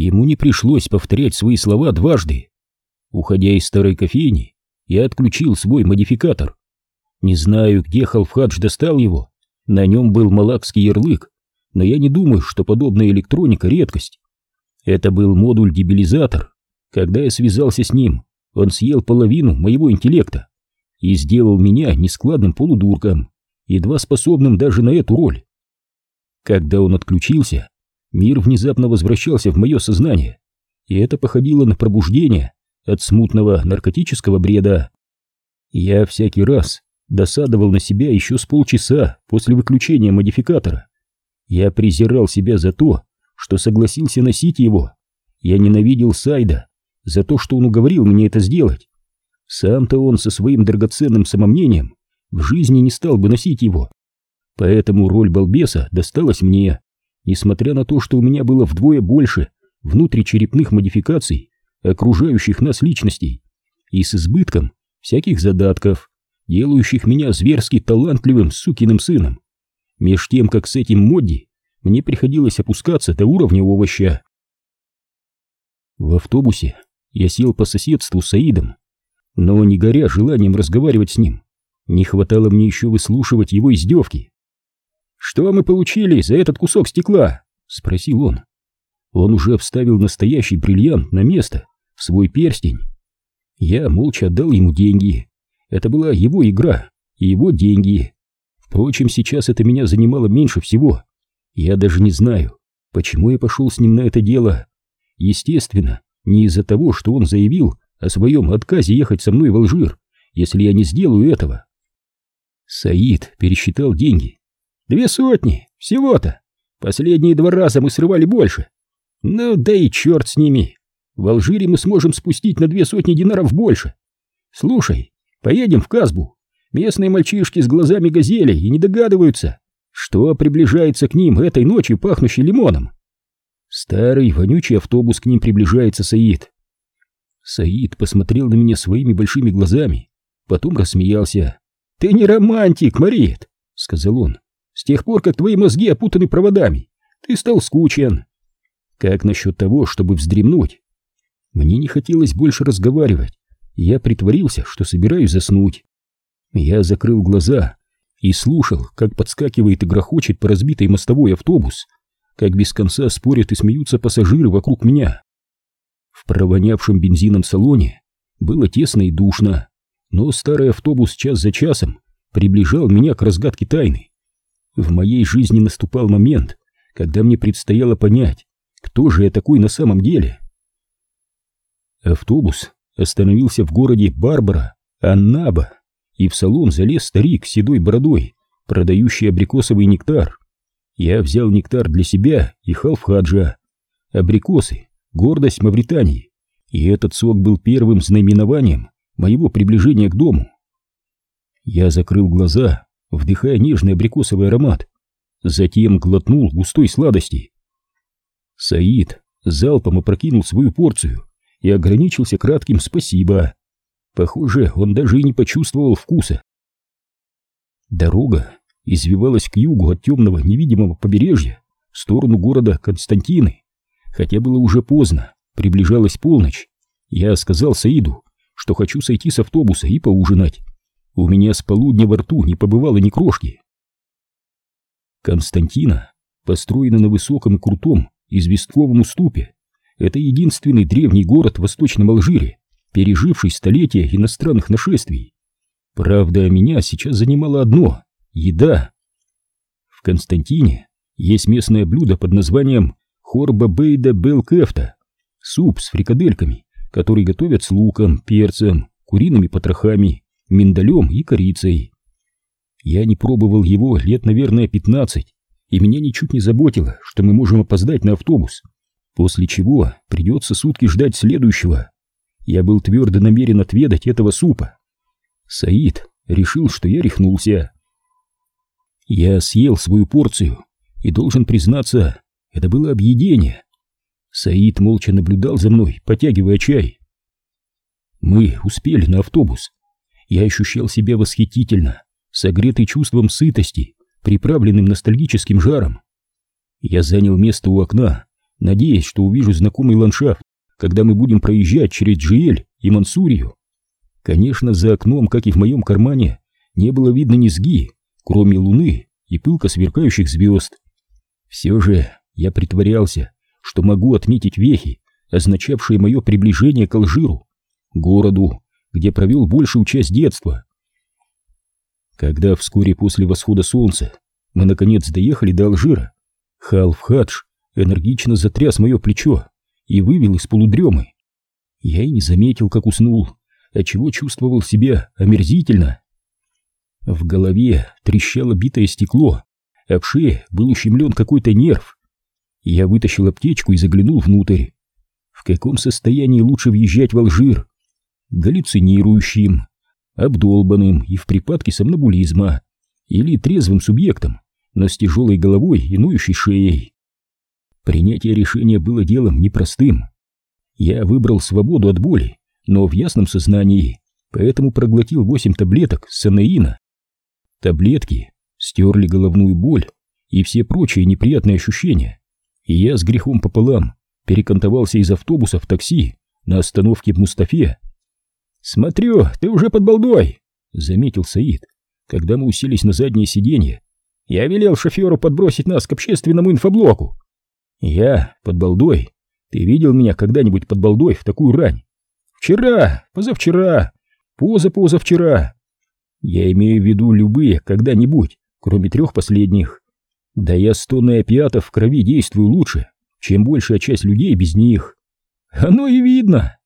ему не пришлось повторять свои слова дважды. Уходя из старой кофейни, я отключил свой модификатор. Не знаю, где Халфхадж достал его, на нем был малакский ярлык, но я не думаю, что подобная электроника — редкость. Это был модуль-дебилизатор. Когда я связался с ним, он съел половину моего интеллекта и сделал меня нескладным полудурком, едва способным даже на эту роль. Когда он отключился, мир внезапно возвращался в мое сознание, и это походило на пробуждение от смутного наркотического бреда. Я всякий раз досадовал на себя еще с полчаса после выключения модификатора. Я презирал себя за то, что согласился носить его. Я ненавидел Сайда за то, что он уговорил меня это сделать. Сам-то он со своим драгоценным самомнением в жизни не стал бы носить его. Поэтому роль балбеса досталась мне, несмотря на то, что у меня было вдвое больше внутричерепных модификаций окружающих нас личностей и с избытком всяких задатков, делающих меня зверски талантливым сукиным сыном. Меж тем, как с этим Модди мне приходилось опускаться до уровня овоща. В автобусе я сел по соседству с Аидом, но не горя желанием разговаривать с ним, не хватало мне еще выслушивать его издевки. «Что мы получили за этот кусок стекла?» — спросил он. Он уже вставил настоящий бриллиант на место, в свой перстень. Я молча отдал ему деньги. Это была его игра и его деньги. Впрочем, сейчас это меня занимало меньше всего. Я даже не знаю, почему я пошел с ним на это дело. Естественно, не из-за того, что он заявил о своем отказе ехать со мной в Алжир, если я не сделаю этого. Саид пересчитал деньги. Две сотни, всего-то. Последние два раза мы срывали больше. Ну да и черт с ними. В Алжире мы сможем спустить на две сотни динаров больше. Слушай, поедем в Казбу. Местные мальчишки с глазами газели и не догадываются, что приближается к ним этой ночью, пахнущей лимоном. Старый вонючий автобус к ним приближается, Саид. Саид посмотрел на меня своими большими глазами, потом рассмеялся. «Ты не романтик, Марит!» — сказал он. «С тех пор, как твои мозги опутаны проводами, ты стал скучен. Как насчет того, чтобы вздремнуть? Мне не хотелось больше разговаривать, я притворился, что собираюсь заснуть. Я закрыл глаза и слушал, как подскакивает и грохочет по разбитой мостовой автобус, как без конца спорят и смеются пассажиры вокруг меня. В провонявшем бензином салоне было тесно и душно, но старый автобус час за часом приближал меня к разгадке тайны. В моей жизни наступал момент, когда мне предстояло понять, кто же я такой на самом деле. Автобус остановился в городе Барбара, Аннаба, и в салон залез старик с седой бородой, продающий абрикосовый нектар. Я взял нектар для себя и Халфхаджа. Абрикосы — гордость Мавритании, и этот сок был первым знаменованием моего приближения к дому. Я закрыл глаза, вдыхая нежный абрикосовый аромат, затем глотнул густой сладости. Саид залпом опрокинул свою порцию, и ограничился кратким «спасибо». Похоже, он даже и не почувствовал вкуса. Дорога извивалась к югу от темного невидимого побережья в сторону города Константины. Хотя было уже поздно, приближалась полночь. Я сказал Саиду, что хочу сойти с автобуса и поужинать. У меня с полудня во рту не побывало ни крошки. Константина построена на высоком и крутом известковом уступе, это единственный древний город в Восточном Алжире, переживший столетия иностранных нашествий. Правда, меня сейчас занимало одно — еда. В Константине есть местное блюдо под названием хорба бейда белкефта, суп с фрикадельками, который готовят с луком, перцем, куриными потрохами, миндалем и корицей. Я не пробовал его лет, наверное, пятнадцать, и меня ничуть не заботило, что мы можем опоздать на автобус после чего придется сутки ждать следующего. Я был твердо намерен отведать этого супа. Саид решил, что я рехнулся. Я съел свою порцию и должен признаться, это было объедение. Саид молча наблюдал за мной, потягивая чай. Мы успели на автобус. Я ощущал себя восхитительно, согретый чувством сытости, приправленным ностальгическим жаром. Я занял место у окна надеясь, что увижу знакомый ландшафт, когда мы будем проезжать через Джиэль и Мансурию. Конечно, за окном, как и в моем кармане, не было видно низги, кроме луны и пылко сверкающих звезд. Все же я притворялся, что могу отметить вехи, означавшие мое приближение к Алжиру, городу, где провел большую часть детства. Когда вскоре после восхода солнца мы наконец доехали до Алжира, Халф-Хадж энергично затряс мое плечо и вывел из полудремы. Я и не заметил, как уснул, отчего чувствовал себя омерзительно. В голове трещало битое стекло, а в шее был ущемлен какой-то нерв. Я вытащил аптечку и заглянул внутрь. В каком состоянии лучше въезжать в Алжир? Галлюцинирующим, обдолбанным и в припадке сомнобулизма, или трезвым субъектом, но с тяжелой головой и ноющей шеей. Принятие решения было делом непростым. Я выбрал свободу от боли, но в ясном сознании, поэтому проглотил восемь таблеток санеина. Таблетки стерли головную боль и все прочие неприятные ощущения, и я с грехом пополам перекантовался из автобуса в такси на остановке в Мустафе. «Смотрю, ты уже под балдой!» — заметил Саид, когда мы уселись на заднее сиденье. «Я велел шоферу подбросить нас к общественному инфоблоку». «Я под балдой? Ты видел меня когда-нибудь под балдой в такую рань?» «Вчера, позавчера, позапозавчера. Я имею в виду любые когда-нибудь, кроме трех последних. Да я с тонной опиатов в крови действую лучше, чем большая часть людей без них. Оно и видно.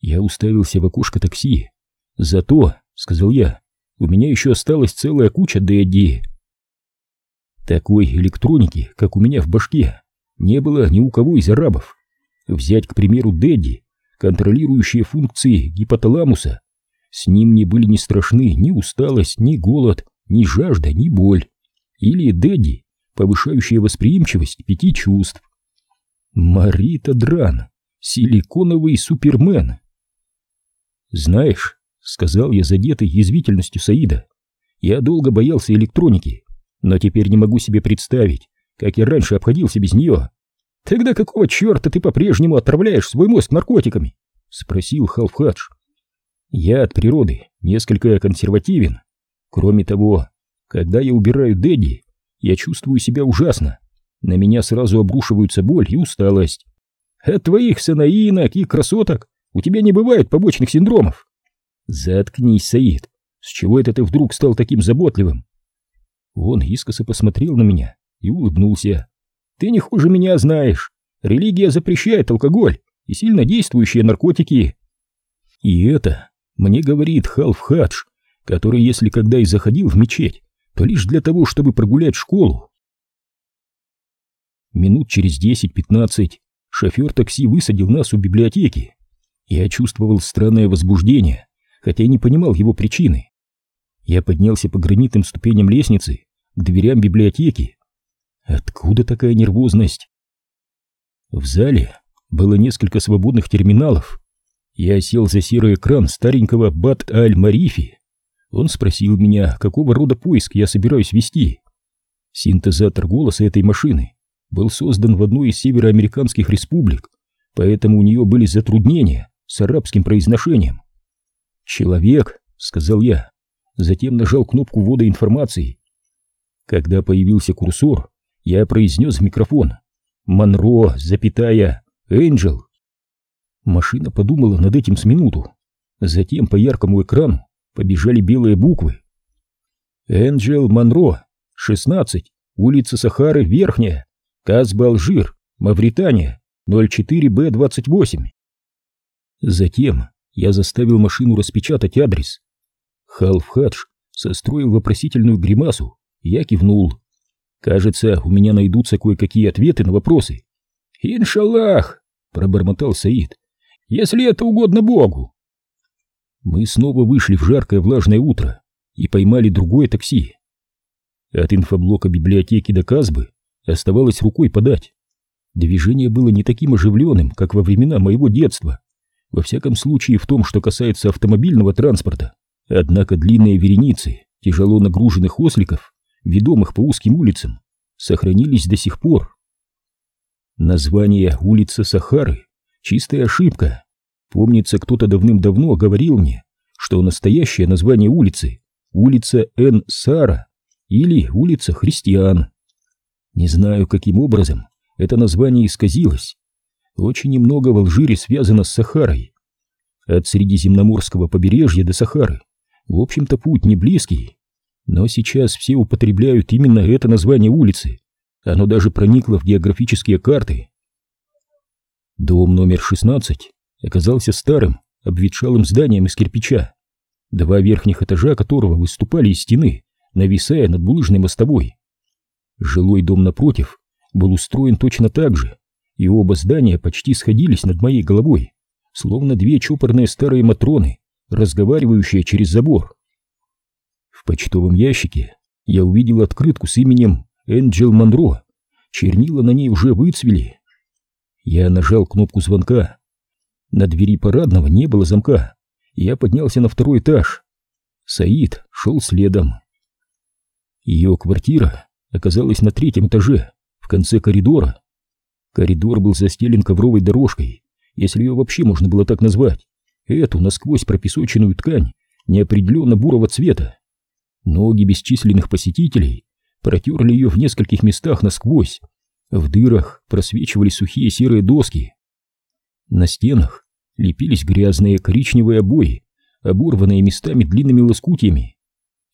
Я уставился в окошко такси. Зато, сказал я, у меня еще осталась целая куча Дэдди. Такой электроники, как у меня в башке, не было ни у кого из арабов. Взять, к примеру, Дэдди, контролирующие функции гипоталамуса. С ним не были ни страшны ни усталость, ни голод, ни жажда, ни боль. Или Дэдди, повышающая восприимчивость пяти чувств. Марита Дран, силиконовый супермен. Знаешь, сказал я задетый язвительностью Саида, я долго боялся электроники, но теперь не могу себе представить, как я раньше обходился без нее. Тогда какого черта ты по-прежнему отравляешь свой мозг наркотиками? Спросил Халфхадж. Я от природы несколько консервативен. Кроме того, когда я убираю Дэдди, я чувствую себя ужасно. На меня сразу обрушиваются боль и усталость. От твоих санаинок и красоток у тебя не бывает побочных синдромов. Заткнись, Саид. С чего это ты вдруг стал таким заботливым? Он искоса посмотрел на меня и улыбнулся. Ты не хуже меня знаешь. Религия запрещает алкоголь и сильно действующие наркотики. И это мне говорит Халф Хадж, который, если когда и заходил в мечеть, то лишь для того, чтобы прогулять школу. Минут через десять-пятнадцать шофер такси высадил нас у библиотеки. Я чувствовал странное возбуждение, хотя и не понимал его причины. Я поднялся по гранитным ступеням лестницы к дверям библиотеки. Откуда такая нервозность? В зале было несколько свободных терминалов. Я сел за серый экран старенького Бат-Аль-Марифи. Он спросил меня, какого рода поиск я собираюсь вести. Синтезатор голоса этой машины был создан в одной из североамериканских республик, поэтому у нее были затруднения с арабским произношением. «Человек», — сказал я, затем нажал кнопку ввода информации. Когда появился курсор, я произнес в микрофон «Монро, запятая, Энджел». Машина подумала над этим с минуту. Затем по яркому экрану побежали белые буквы. Энджел Монро, 16, улица Сахары, Верхняя, Казба, Алжир, Мавритания, 04Б28. Затем я заставил машину распечатать адрес. Халфхадж состроил вопросительную гримасу, я кивнул. Кажется, у меня найдутся кое-какие ответы на вопросы. «Иншаллах!» — пробормотал Саид. «Если это угодно Богу!» Мы снова вышли в жаркое влажное утро и поймали другое такси. От инфоблока библиотеки до Казбы оставалось рукой подать. Движение было не таким оживленным, как во времена моего детства. Во всяком случае, в том, что касается автомобильного транспорта. Однако длинные вереницы тяжело нагруженных осликов, ведомых по узким улицам, сохранились до сих пор. Название улица Сахары — чистая ошибка. Помнится, кто-то давным-давно говорил мне, что настоящее название улицы — улица Эн-Сара или улица Христиан. Не знаю, каким образом это название исказилось. Очень немного в Алжире связано с Сахарой. От Средиземноморского побережья до Сахары, в общем-то, путь не близкий. Но сейчас все употребляют именно это название улицы. Оно даже проникло в географические карты. Дом номер 16 оказался старым, обветшалым зданием из кирпича, два верхних этажа которого выступали из стены, нависая над булыжной мостовой. Жилой дом напротив был устроен точно так же, и оба здания почти сходились над моей головой, словно две чопорные старые матроны, разговаривающие через забор. В почтовом ящике я увидел открытку с именем Энджел Монро. Чернила на ней уже выцвели. Я нажал кнопку звонка. На двери парадного не было замка. Я поднялся на второй этаж. Саид шел следом. Ее квартира оказалась на третьем этаже, в конце коридора. Коридор был застелен ковровой дорожкой, если ее вообще можно было так назвать. Эту насквозь пропесоченную ткань неопределенно бурого цвета. Ноги бесчисленных посетителей протерли ее в нескольких местах насквозь. В дырах просвечивали сухие серые доски. На стенах лепились грязные коричневые обои, оборванные местами длинными лоскутьями.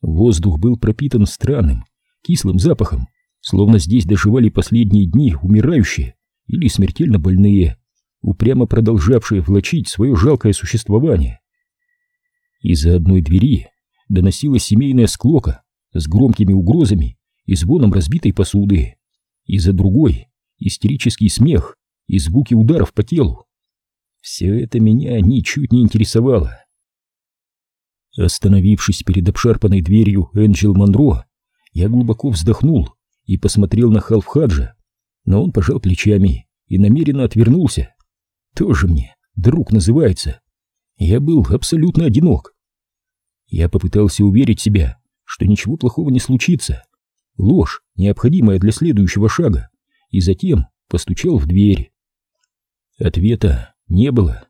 Воздух был пропитан странным, кислым запахом, словно здесь доживали последние дни умирающие или смертельно больные, упрямо продолжавшие влачить свое жалкое существование. Из-за одной двери доносилась семейная склока с громкими угрозами и звоном разбитой посуды, из-за другой истерический смех и звуки ударов по телу. Все это меня ничуть не интересовало. Остановившись перед обшарпанной дверью Энджел Монро, я глубоко вздохнул и посмотрел на Халфхаджа, но он пожал плечами и намеренно отвернулся. Тоже мне друг называется. Я был абсолютно одинок. Я попытался уверить себя, что ничего плохого не случится. Ложь, необходимая для следующего шага, и затем постучал в дверь. Ответа не было.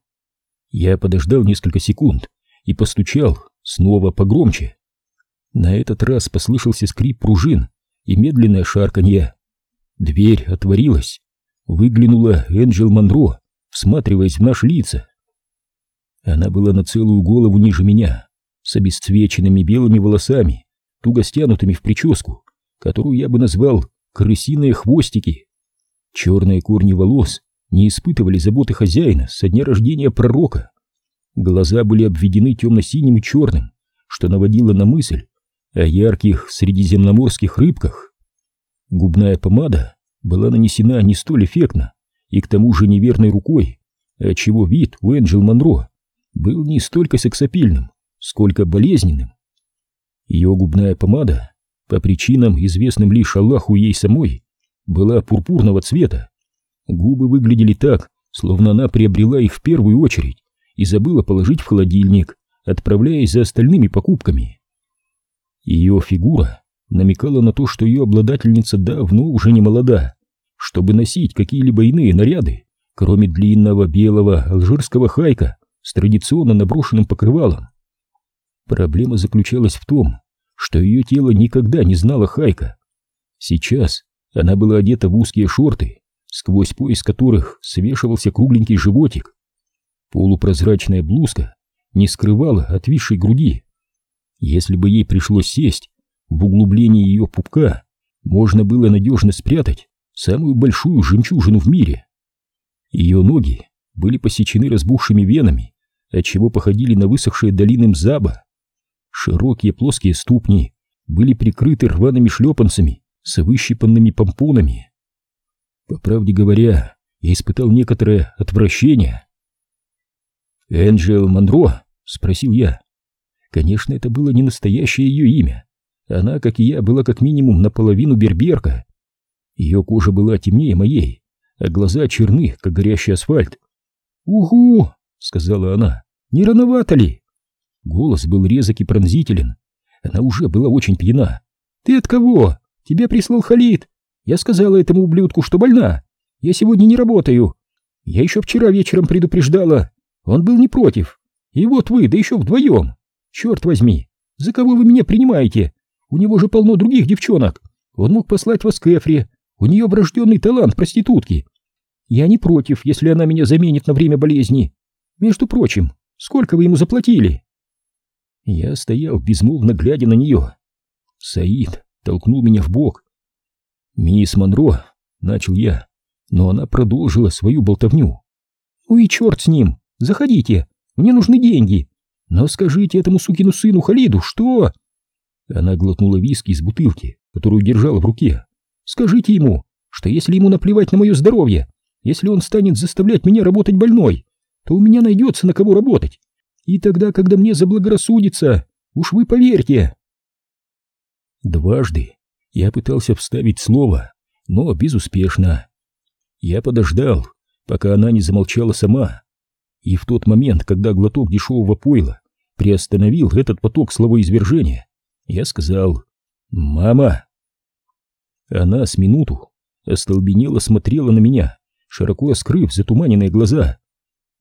Я подождал несколько секунд и постучал снова погромче. На этот раз послышался скрип пружин и медленное шарканье. Дверь отворилась. Выглянула Энджел Монро, всматриваясь в наши лица. Она была на целую голову ниже меня, с обесцвеченными белыми волосами, туго стянутыми в прическу, которую я бы назвал «крысиные хвостики». Черные корни волос не испытывали заботы хозяина со дня рождения пророка. Глаза были обведены темно-синим и черным, что наводило на мысль о ярких средиземноморских рыбках. Губная помада была нанесена не столь эффектно и к тому же неверной рукой, отчего вид у Энджел Монро был не столько сексапильным, сколько болезненным. Ее губная помада, по причинам, известным лишь Аллаху ей самой, была пурпурного цвета. Губы выглядели так, словно она приобрела их в первую очередь и забыла положить в холодильник, отправляясь за остальными покупками. Ее фигура намекала на то, что ее обладательница давно уже не молода, чтобы носить какие-либо иные наряды, кроме длинного белого алжирского хайка с традиционно наброшенным покрывалом. Проблема заключалась в том, что ее тело никогда не знало хайка. Сейчас она была одета в узкие шорты, сквозь пояс которых свешивался кругленький животик. Полупрозрачная блузка не скрывала отвисшей груди. Если бы ей пришлось сесть, в углублении ее пупка можно было надежно спрятать самую большую жемчужину в мире. Ее ноги были посечены разбухшими венами, отчего походили на высохшие долины Мзаба. Широкие плоские ступни были прикрыты рваными шлепанцами с выщипанными помпонами. По правде говоря, я испытал некоторое отвращение. «Энджел Монро?» — спросил я. Конечно, это было не настоящее ее имя. Она, как и я, была как минимум наполовину берберка. Ее кожа была темнее моей, а глаза черны, как горящий асфальт. «Угу!» — сказала она. «Не рановато ли?» Голос был резок и пронзителен. Она уже была очень пьяна. «Ты от кого? Тебя прислал Халид. Я сказала этому ублюдку, что больна. Я сегодня не работаю. Я еще вчера вечером предупреждала. Он был не против. И вот вы, да еще вдвоем. Черт возьми, за кого вы меня принимаете? У него же полно других девчонок. Он мог послать вас к Эфре. У нее врожденный талант проститутки. Я не против, если она меня заменит на время болезни. Между прочим, сколько вы ему заплатили?» Я стоял, безмолвно глядя на нее. Саид толкнул меня в бок. «Мисс Монро», — начал я, но она продолжила свою болтовню. «Ну и черт с ним! Заходите! Мне нужны деньги! Но скажите этому сукину сыну Халиду, что...» Она глотнула виски из бутылки, которую держала в руке. «Скажите ему, что если ему наплевать на мое здоровье, если он станет заставлять меня работать больной, то у меня найдется на кого работать. И тогда, когда мне заблагорассудится, уж вы поверьте. Дважды я пытался вставить слово, но безуспешно. Я подождал, пока она не замолчала сама. И в тот момент, когда глоток дешевого пойла приостановил этот поток словоизвержения, я сказал «Мама!». Она с минуту остолбенело смотрела на меня, широко раскрыв затуманенные глаза.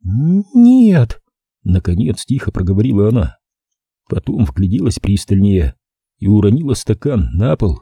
«Нет!» — наконец тихо проговорила она. Потом вгляделась пристальнее и уронила стакан на пол.